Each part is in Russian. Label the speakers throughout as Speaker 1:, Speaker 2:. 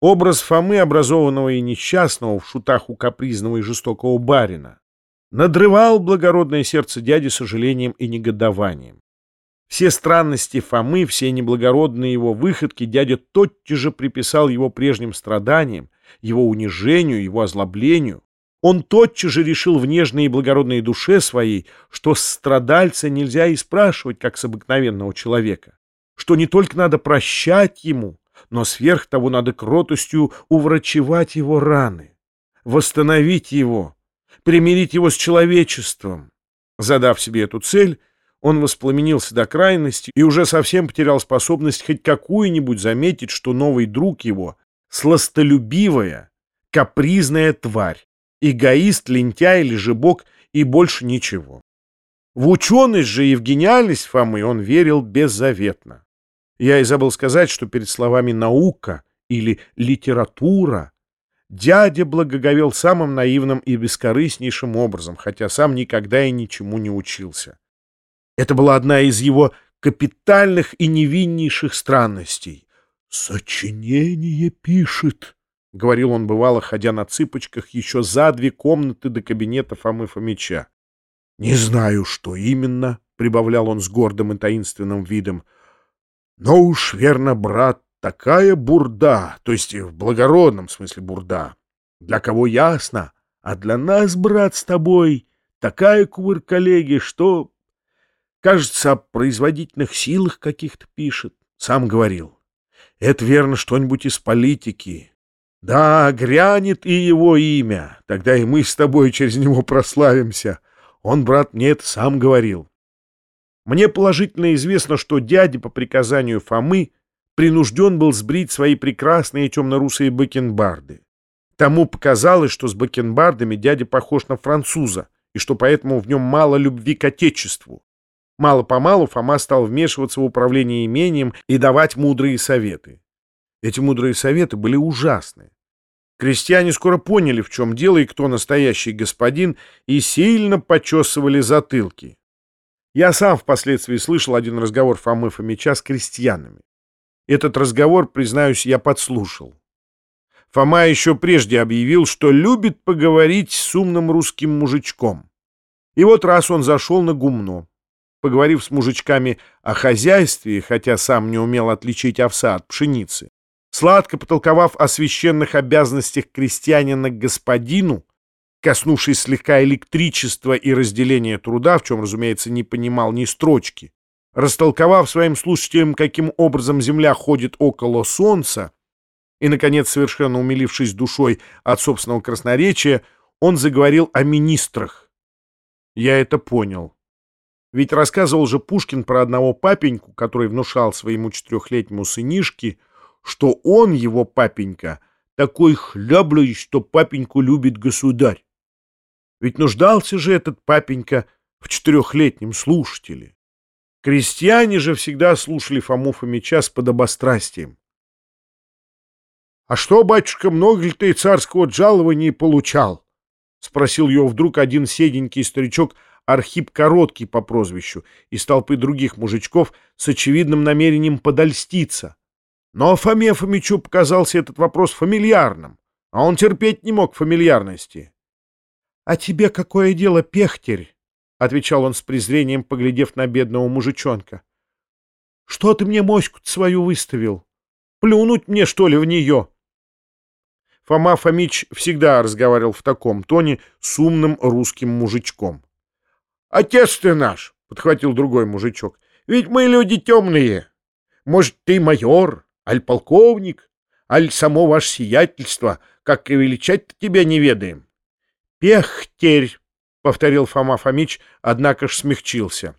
Speaker 1: Образ Фомы, образованного и несчастного в шутах у капризного и жестокого барина, надрывал благородное сердце дяди сожалением и негодованием. Все странности Фомы, все неблагородные его выходки дядя тотчас же приписал его прежним страданиям, его унижению, его озлоблению. Он тотчас же решил в нежной и благородной душе своей, что страдальца нельзя и спрашивать, как с обыкновенного человека, что не только надо прощать ему, но сверх того надо кротостью уврачевать его раны, восстановить его, примирить его с человечеством. Задав себе эту цель, он воспламенился до крайности и уже совсем потерял способность хоть какую-нибудь заметить, что новый друг его — сластолюбивая, капризная тварь, эгоист, лентяй, лежебок и больше ничего. В ученость же и в гениальность Фомы он верил беззаветно. Я и забыл сказать, что перед словами «наука» или «литература» дядя благоговел самым наивным и бескорыстнейшим образом, хотя сам никогда и ничему не учился. Это была одна из его капитальных и невиннейших странностей. «Сочинение пишет», — говорил он, бывало, ходя на цыпочках еще за две комнаты до кабинета Фомы Фомича. «Не знаю, что именно», — прибавлял он с гордым и таинственным видом, — но уж верно, брат, такая бурда, то есть в благородном смысле бурда, для кого ясно, а для нас, брат, с тобой такая кувыр коллеги, что, кажется, о производительных силах каких-то пишет. Сам говорил. Это верно что-нибудь из политики. Да, грянет и его имя, тогда и мы с тобой через него прославимся. Он, брат, мне это сам говорил. Мне положительно известно, что дядя по приказанию Фомы принужден был сбрить свои прекрасные темно-русые бакенбарды. Тому показалось, что с бакенбардами дядя похож на француза, и что поэтому в нем мало любви к отечеству. Мало-помалу Фома стал вмешиваться в управление имением и давать мудрые советы. Эти мудрые советы были ужасны. Крестьяне скоро поняли, в чем дело и кто настоящий господин, и сильно почесывали затылки. Я сам впоследствии слышал один разговор Фомы Фомича с крестьянами. Этот разговор, признаюсь, я подслушал. Фома еще прежде объявил, что любит поговорить с умным русским мужичком. И вот раз он зашел на гумно. Поговорив с мужичками о хозяйстве, хотя сам не умел отличить овса от пшеницы, сладко потолковав о священных обязанностях крестьянина к господину, коснувшись слегка электричества и разделения труда, в чем, разумеется, не понимал ни строчки, растолковав своим слушателям, каким образом Земля ходит около Солнца, и, наконец, совершенно умилившись душой от собственного красноречия, он заговорил о министрах. Я это понял. Ведь рассказывал же Пушкин про одного папеньку, который внушал своему четырехлетнему сынишке, что он, его папенька, такой хляблый, что папеньку любит государь. Ведь нуждался же этот папенька в четырехлетнем слушателе. Крестьяне же всегда слушали Фому Фомича с подобострастием. — А что, батюшка, много ли ты царского жалования получал? — спросил его вдруг один седенький старичок Архип Короткий по прозвищу из толпы других мужичков с очевидным намерением подольститься. Но Фоме Фомичу показался этот вопрос фамильярным, а он терпеть не мог фамильярности. «А тебе какое дело, пехтерь?» — отвечал он с презрением, поглядев на бедного мужичонка. «Что ты мне моську свою выставил? Плюнуть мне, что ли, в нее?» Фома Фомич всегда разговаривал в таком тоне с умным русским мужичком. «Отец ты наш!» — подхватил другой мужичок. «Ведь мы люди темные. Может, ты майор, аль полковник, аль само ваше сиятельство, как и величать-то тебя не ведаем. «Пехтерь», — повторил Фома Фомич, однако ж смягчился.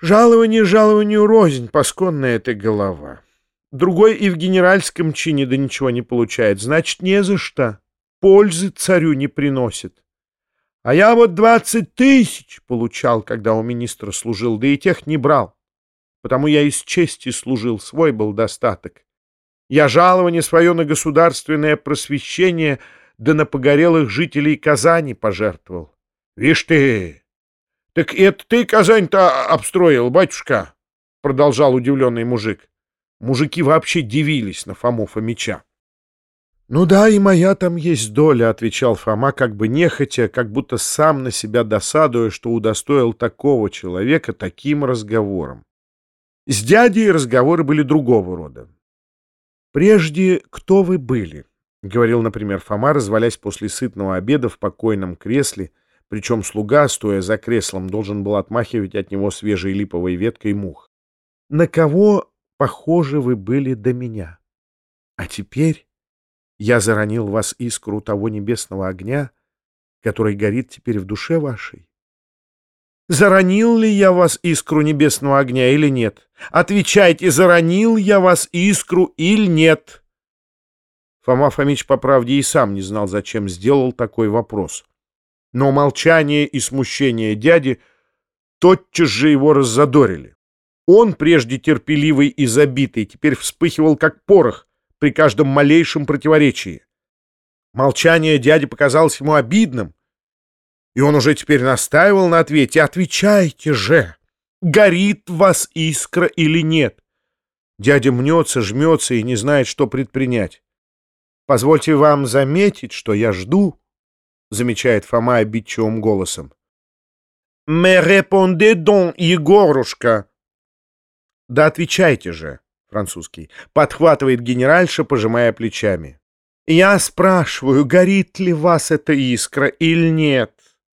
Speaker 1: «Жалование жалованию рознь, пасконная ты голова. Другой и в генеральском чине да ничего не получает, значит, не за что. Пользы царю не приносит. А я вот двадцать тысяч получал, когда у министра служил, да и тех не брал. Потому я из чести служил, свой был достаток. Я жалование свое на государственное просвещение — да на погорелых жителей Казани пожертвовал. — Вишь ты! Так это ты Казань-то обстроил, батюшка? — продолжал удивленный мужик. Мужики вообще дивились на Фому Фомича. «Ну да, и моя там есть доля», — отвечал Фома, как бы нехотя, как будто сам на себя досадуя, что удостоил такого человека таким разговором. С дядей разговоры были другого рода. «Прежде кто вы были?» — говорил, например, Фома, развалясь после сытного обеда в покойном кресле, причем слуга, стоя за креслом, должен был отмахивать от него свежей липовой веткой мух. «На кого похожи вы были до меня? А теперь...» Я заронил вас искру того небесного огня, который горит теперь в душе вашей. Заронил ли я вас искру небесного огня или нет? Отвечайте, заронил я вас искру или нет? Фома Фомич, по правде, и сам не знал, зачем сделал такой вопрос. Но молчание и смущение дяди тотчас же его раззадорили. Он, прежде терпеливый и забитый, теперь вспыхивал, как порох, при каждом малейшем противоречии. Молчание дяди показалось ему обидным, и он уже теперь настаивал на ответе. «Отвечайте же, горит вас искра или нет?» Дядя мнется, жмется и не знает, что предпринять. «Позвольте вам заметить, что я жду», — замечает Фома обидчивым голосом. «Me répondez donc, Егорушка!» «Да отвечайте же!» французский, подхватывает генеральша, пожимая плечами. «Я спрашиваю, горит ли вас эта искра или нет?»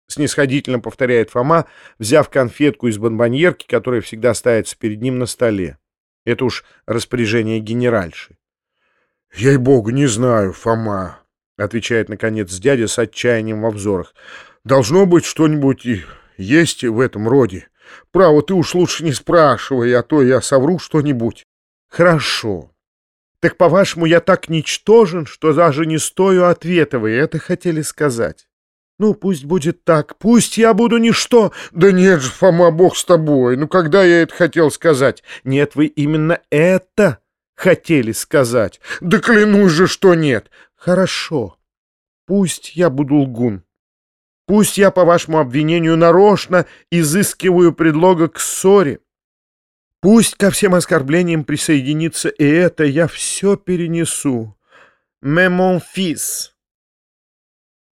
Speaker 1: снисходительно повторяет Фома, взяв конфетку из бонбоньерки, которая всегда ставится перед ним на столе. Это уж распоряжение генеральши. «Ей-богу, не знаю, Фома», — отвечает, наконец, дядя с отчаянием во взорах. «Должно быть что-нибудь есть в этом роде. Право, ты уж лучше не спрашивай, а то я совру что-нибудь». Хорошо. Так, по-вашему, я так ничтожен, что даже не стою ответа, вы это хотели сказать? Ну, пусть будет так, пусть я буду ничто. Да нет же, Фома, бог с тобой, ну когда я это хотел сказать? Нет, вы именно это хотели сказать. Да клянусь же, что нет. Хорошо, пусть я буду лгун. Пусть я, по вашему обвинению, нарочно изыскиваю предлога к ссоре. Пусть ко всем оскорблениям присоединится и это, я все перенесу. «Mais mon fils!»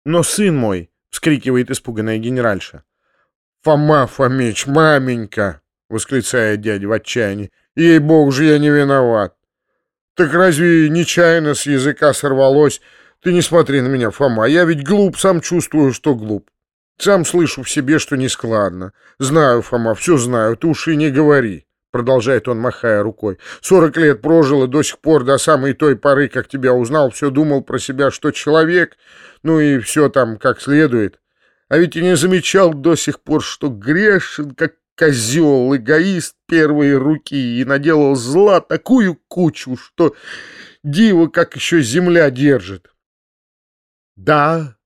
Speaker 1: «Но сын мой!» — вскрикивает испуганная генеральша. «Фома Фомич, маменька!» — восклицает дядя в отчаянии. «Ей-богу же я не виноват! Так разве нечаянно с языка сорвалось? Ты не смотри на меня, Фома, я ведь глуп, сам чувствую, что глуп. Сам слышу в себе, что нескладно. Знаю, Фома, все знаю, ты уж и не говори». — продолжает он, махая рукой. «Сорок лет прожил и до сих пор, до самой той поры, как тебя узнал, все думал про себя, что человек, ну и все там как следует. А ведь и не замечал до сих пор, что грешен, как козел, эгоист первой руки, и наделал зла такую кучу, что диво, как еще земля держит». «Да,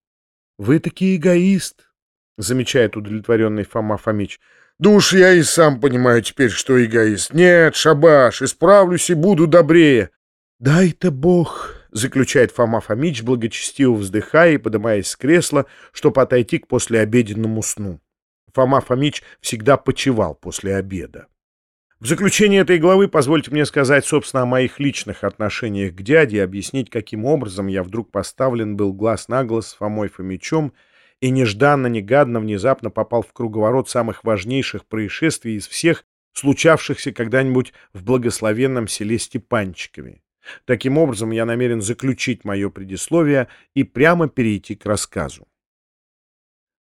Speaker 1: вы таки эгоист», — замечает удовлетворенный Фома Фомич. Да уж я и сам понимаю теперь, что эгоист. Нет, шабаш, исправлюсь и буду добрее. Дай-то бог, заключает Фома Фомич, благочестиво вздыхая и поднимаясь с кресла, чтобы отойти к послеобеденному сну. Фома Фомич всегда почевал после обеда. В заключение этой главы позвольте мне сказать, собственно, о моих личных отношениях к дяде объяснить, каким образом я вдруг поставлен был глаз на глаз с Фомой Фомичом и нежданно-негадно внезапно попал в круговорот самых важнейших происшествий из всех, случавшихся когда-нибудь в благословенном селе Степанчикове. Таким образом, я намерен заключить мое предисловие и прямо перейти к рассказу.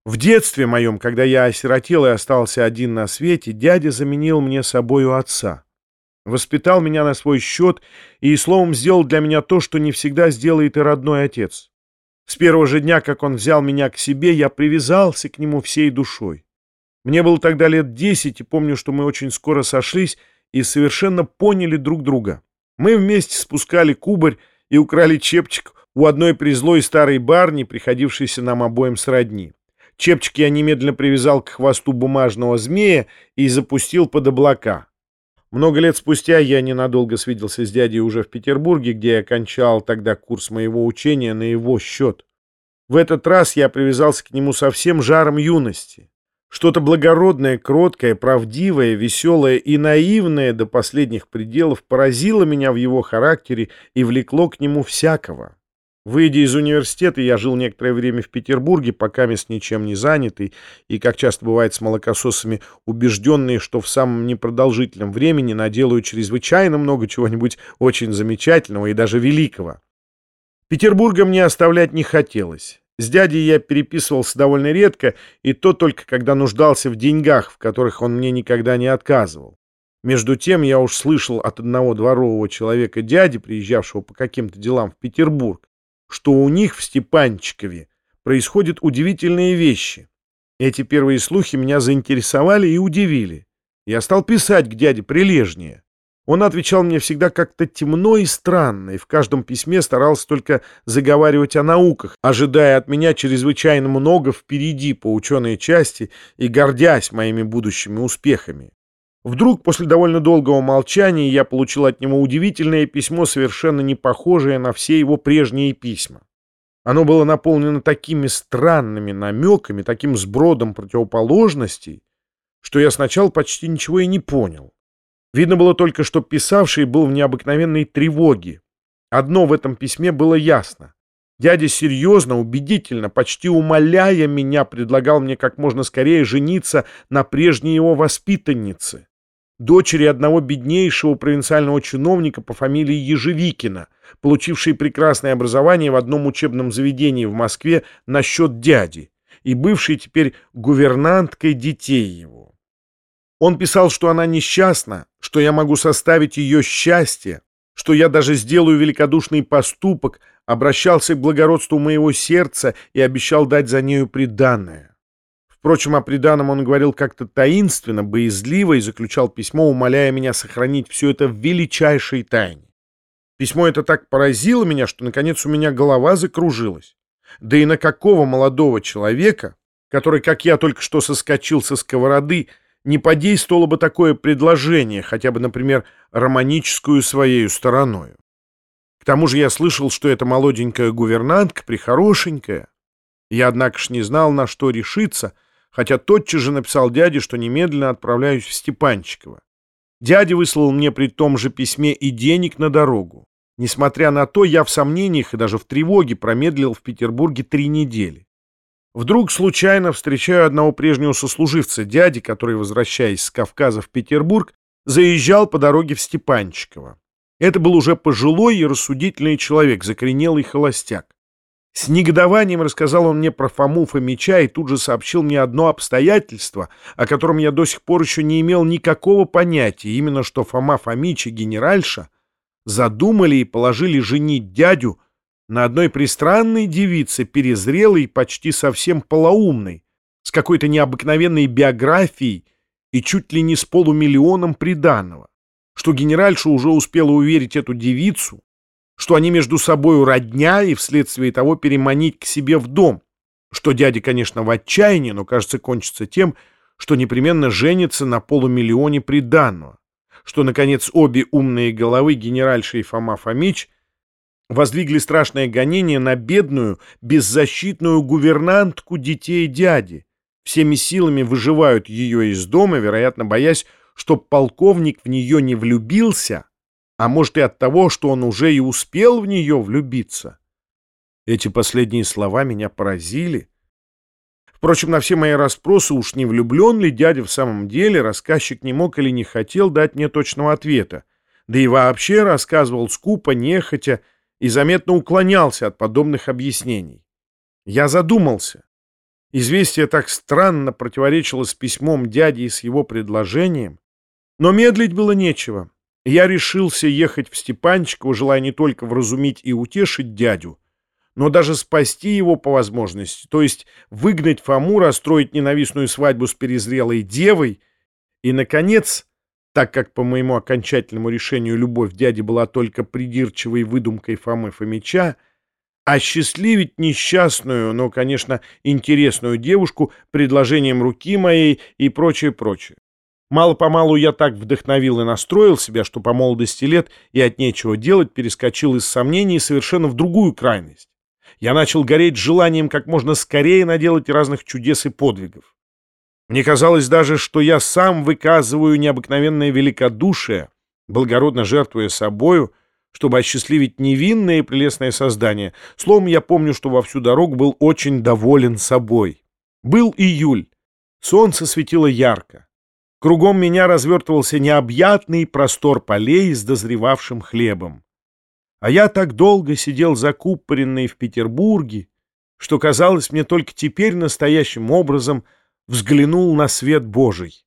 Speaker 1: В детстве моем, когда я осиротел и остался один на свете, дядя заменил мне собою отца. Воспитал меня на свой счет и, словом, сделал для меня то, что не всегда сделает и родной отец. С первого же дня, как он взял меня к себе, я привязался к нему всей душой. Мне было тогда лет десять, и помню, что мы очень скоро сошлись и совершенно поняли друг друга. Мы вместе спускали кубарь и украли чепчик у одной призлой старой барни, приходившейся нам обоим сродни. Чепчик я немедленно привязал к хвосту бумажного змея и запустил под облака. Много лет спустя я ненадолго свиделся с дядей уже в Петербурге, где я кончал тогда курс моего учения на его счет. В этот раз я привязался к нему со всем жаром юности. Что-то благородное, кроткое, правдивое, веселое и наивное до последних пределов поразило меня в его характере и влекло к нему всякого. Выйдя из университета, я жил некоторое время в Петербурге, пока мест ничем не занятый, и, как часто бывает с молокососами, убежденные, что в самом непродолжительном времени наделаю чрезвычайно много чего-нибудь очень замечательного и даже великого. Петербурга мне оставлять не хотелось. С дядей я переписывался довольно редко, и то только когда нуждался в деньгах, в которых он мне никогда не отказывал. Между тем я уж слышал от одного дворового человека дяди, приезжавшего по каким-то делам в Петербург, что у них в Степанчикове происходят удивительные вещи. Эти первые слухи меня заинтересовали и удивили. Я стал писать к дяде прилежнее. Он отвечал мне всегда как-то темно и странно, и в каждом письме старался только заговаривать о науках, ожидая от меня чрезвычайно много впереди по ученой части и гордясь моими будущими успехами. Вдруг, после довольно долгого молчания, я получил от него удивительное письмо, совершенно не похожее на все его прежние письма. Оно было наполнено такими странными намеками, таким сбродом противоположностей, что я сначала почти ничего и не понял. Видно было только, что писавший был в необыкновенной тревоге. Одно в этом письме было ясно. Дядя серьезно, убедительно, почти умоляя меня, предлагал мне как можно скорее жениться на прежней его воспитаннице дочери одного беднейшего провинциального чиновника по фамилии Ежевикина, получившей прекрасное образование в одном учебном заведении в Москве на счет дяди и бывшей теперь гувернанткой детей его. Он писал, что она несчастна, что я могу составить ее счастье, что я даже сделаю великодушный поступок, обращался к благородству моего сердца и обещал дать за нею приданное. Впрочем, о приданом он говорил как-то таинственно, боязливо и заключал письмо, умоляя меня сохранить все это в величайшей тайне. Письмо это так поразило меня, что, наконец, у меня голова закружилась. Да и на какого молодого человека, который, как я, только что соскочил со сковороды, не подействовало бы такое предложение, хотя бы, например, романическую своей стороною. К тому же я слышал, что эта молоденькая гувернантка прихорошенькая. Я, однако ж, не знал, на что решиться — хотя тотчас же написал дяде, что немедленно отправляюсь в Степанчиково. Дядя выслал мне при том же письме и денег на дорогу. Несмотря на то, я в сомнениях и даже в тревоге промедлил в Петербурге три недели. Вдруг случайно встречаю одного прежнего сослуживца, дяди, который, возвращаясь с Кавказа в Петербург, заезжал по дороге в Степанчиково. Это был уже пожилой и рассудительный человек, закоренелый холостяк. С негодованием рассказал он мне про Фому Фомича и тут же сообщил мне одно обстоятельство, о котором я до сих пор еще не имел никакого понятия, именно что Фома Фомич и генеральша задумали и положили женить дядю на одной пристранной девице, перезрелой, почти совсем полоумной, с какой-то необыкновенной биографией и чуть ли не с полумиллионом приданного, что генеральша уже успела уверить эту девицу, что они между собой родня и вследствие того переманить к себе в дом, что дядя, конечно, в отчаянии, но, кажется, кончится тем, что непременно женится на полумиллионе приданного, что, наконец, обе умные головы, генеральша и Фома Фомич, воздвигли страшное гонение на бедную, беззащитную гувернантку детей дяди, всеми силами выживают ее из дома, вероятно, боясь, чтоб полковник в нее не влюбился, а может и от того, что он уже и успел в нее влюбиться. Эти последние слова меня поразили. Впрочем, на все мои расспросы, уж не влюблен ли дядя в самом деле, рассказчик не мог или не хотел дать мне точного ответа, да и вообще рассказывал скупо, нехотя и заметно уклонялся от подобных объяснений. Я задумался. Известие так странно противоречило с письмом дяди и с его предложением, но медлить было нечего. Я решился ехать в Степанчиково, желая не только вразумить и утешить дядю, но даже спасти его по возможности, то есть выгнать Фому, расстроить ненавистную свадьбу с перезрелой девой и, наконец, так как по моему окончательному решению любовь дяди была только придирчивой выдумкой Фомы Фомича, осчастливить несчастную, но, конечно, интересную девушку предложением руки моей и прочее, прочее. Мало-помалу я так вдохновил и настроил себя, что по молодости лет и от нечего делать перескочил из сомнений совершенно в другую крайность. Я начал гореть желанием как можно скорее наделать разных чудес и подвигов. Мне казалось даже, что я сам выказываю необыкновенное великодушие, благородно жертвуя собою, чтобы осчастливить невинное и прелестное создание. Словом, я помню, что во всю дорогу был очень доволен собой. Был июль. Солнце светило ярко. Кругом меня развертывался необъятный простор полей с дозревавшим хлебом. А я так долго сидел закупоренный в Петербурге, что, казалось, мне только теперь настоящим образом взглянул на свет Божий.